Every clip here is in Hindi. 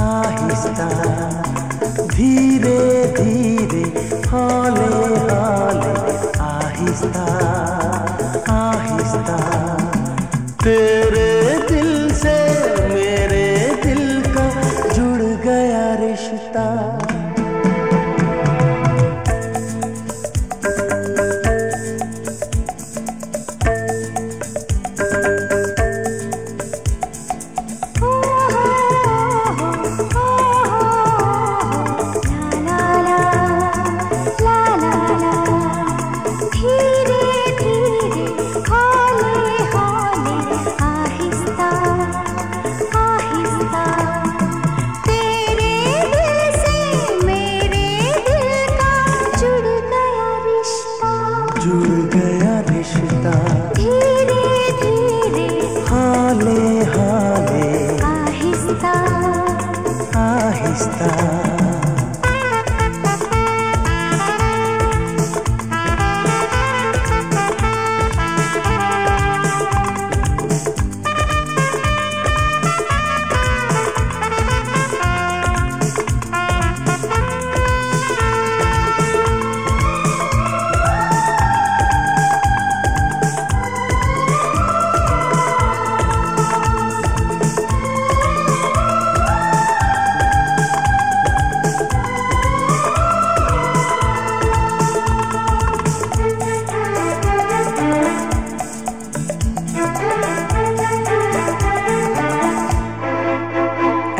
आहिस्ता। धीरे धीरे हाले हाले आहिस्ता। जुड़ गया रिश्ता।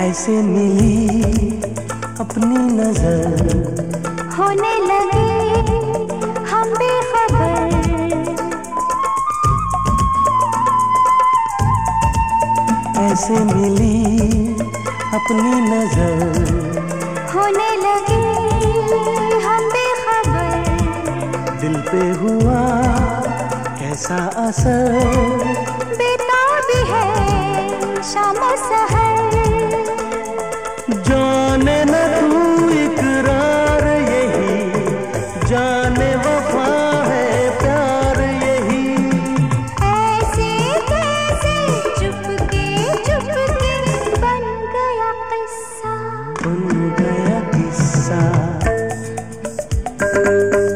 कैसे मिली अपनी नज़र? होने लगे हम बेखबर कैसे मिली अपनी नज़र? होने लगे हम बेखबर दिल पे हुआ कैसा असर? बेताब है शाम सहर धीरे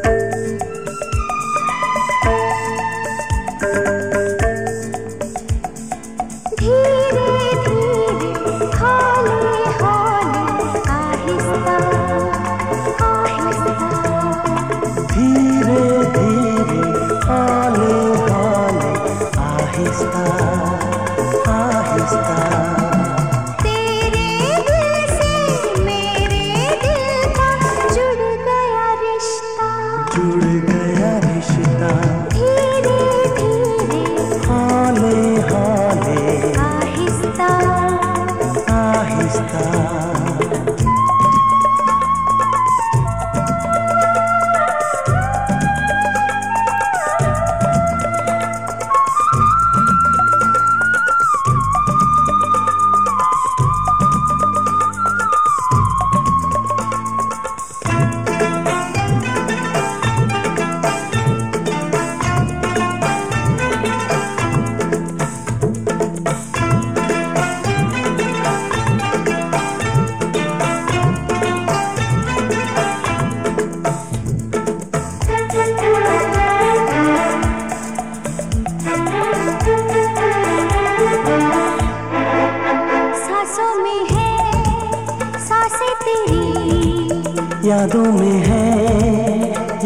यादों में है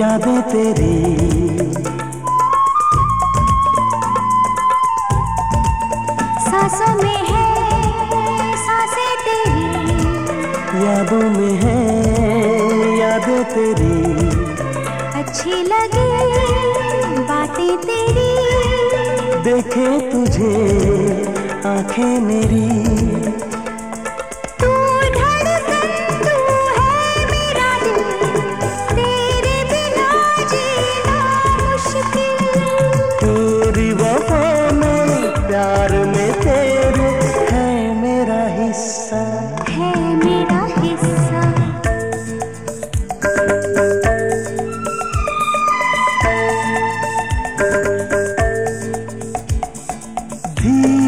यादें तेरी। सांसों में है साँसें तेरी। यादों में है यादें तेरी। लगे बातें तेरी। देखे तुझे आँखें मेरी। see.